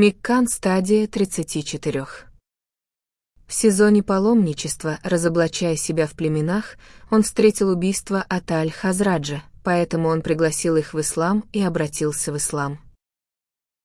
Миккан стадия 34. В сезоне паломничества, разоблачая себя в племенах, он встретил убийство Аталь Хазраджа, поэтому он пригласил их в ислам и обратился в ислам.